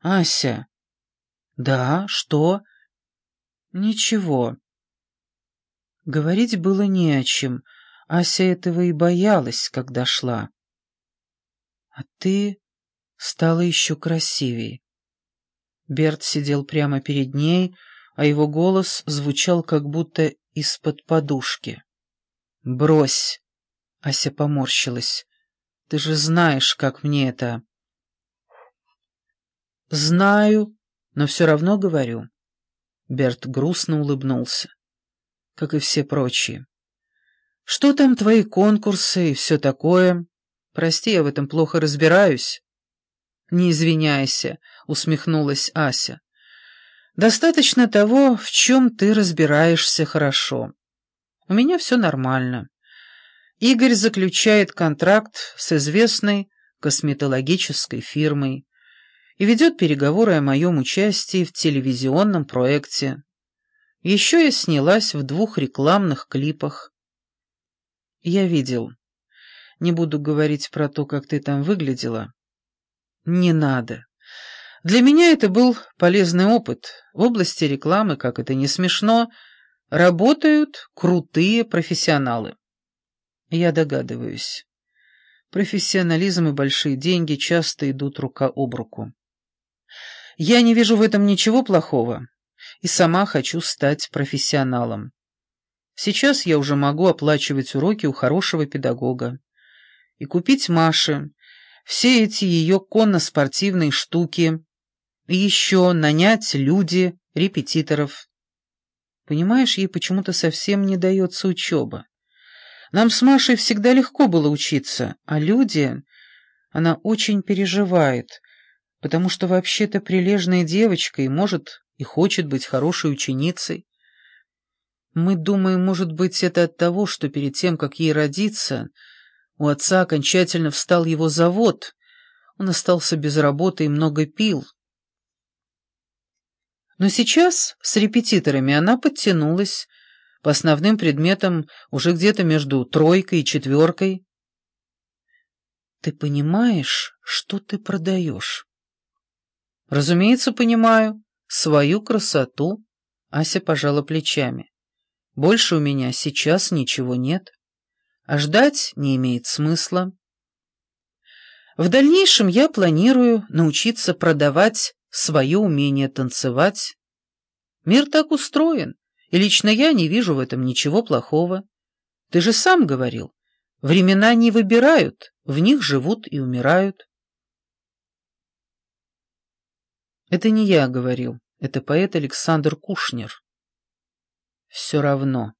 Ася. Да, что? Ничего. Говорить было не о чем. Ася этого и боялась, когда шла. А ты стала еще красивее. Берт сидел прямо перед ней, а его голос звучал как будто из-под подушки. «Брось!» — Ася поморщилась. «Ты же знаешь, как мне это...» «Знаю, но все равно говорю». Берт грустно улыбнулся, как и все прочие. «Что там твои конкурсы и все такое? Прости, я в этом плохо разбираюсь». «Не извиняйся», — усмехнулась Ася. «Достаточно того, в чем ты разбираешься хорошо. У меня все нормально. Игорь заключает контракт с известной косметологической фирмой и ведет переговоры о моем участии в телевизионном проекте. Еще я снялась в двух рекламных клипах. Я видел. Не буду говорить про то, как ты там выглядела. Не надо. Для меня это был полезный опыт. В области рекламы, как это не смешно, работают крутые профессионалы. Я догадываюсь. Профессионализм и большие деньги часто идут рука об руку. Я не вижу в этом ничего плохого и сама хочу стать профессионалом. Сейчас я уже могу оплачивать уроки у хорошего педагога и купить Маше все эти ее конно-спортивные штуки и еще нанять люди, репетиторов. Понимаешь, ей почему-то совсем не дается учеба. Нам с Машей всегда легко было учиться, а люди... Она очень переживает, потому что вообще-то прилежная девочка и может и хочет быть хорошей ученицей. Мы думаем, может быть, это от того, что перед тем, как ей родиться, у отца окончательно встал его завод, он остался без работы и много пил. Но сейчас с репетиторами она подтянулась, по основным предметам уже где-то между тройкой и четверкой. Ты понимаешь, что ты продаешь? «Разумеется, понимаю. Свою красоту». Ася пожала плечами. «Больше у меня сейчас ничего нет. А ждать не имеет смысла. В дальнейшем я планирую научиться продавать свое умение танцевать. Мир так устроен, и лично я не вижу в этом ничего плохого. Ты же сам говорил, времена не выбирают, в них живут и умирают. Это не я говорил, это поэт Александр Кушнер. Все равно.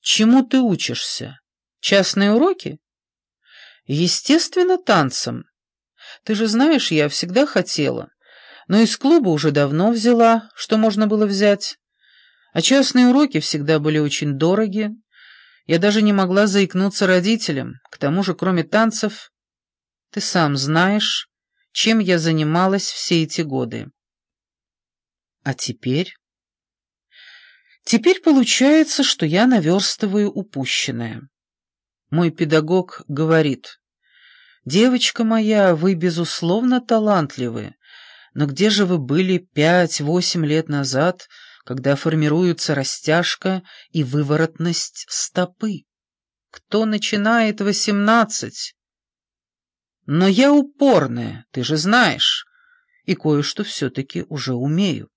Чему ты учишься? Частные уроки? Естественно, танцам. Ты же знаешь, я всегда хотела, но из клуба уже давно взяла, что можно было взять. А частные уроки всегда были очень дороги. Я даже не могла заикнуться родителям. К тому же, кроме танцев, ты сам знаешь, чем я занималась все эти годы. А теперь? Теперь получается, что я наверстываю упущенное. Мой педагог говорит, «Девочка моя, вы, безусловно, талантливы, но где же вы были пять-восемь лет назад, когда формируются растяжка и выворотность стопы? Кто начинает восемнадцать?» Но я упорная, ты же знаешь, и кое-что все-таки уже умею.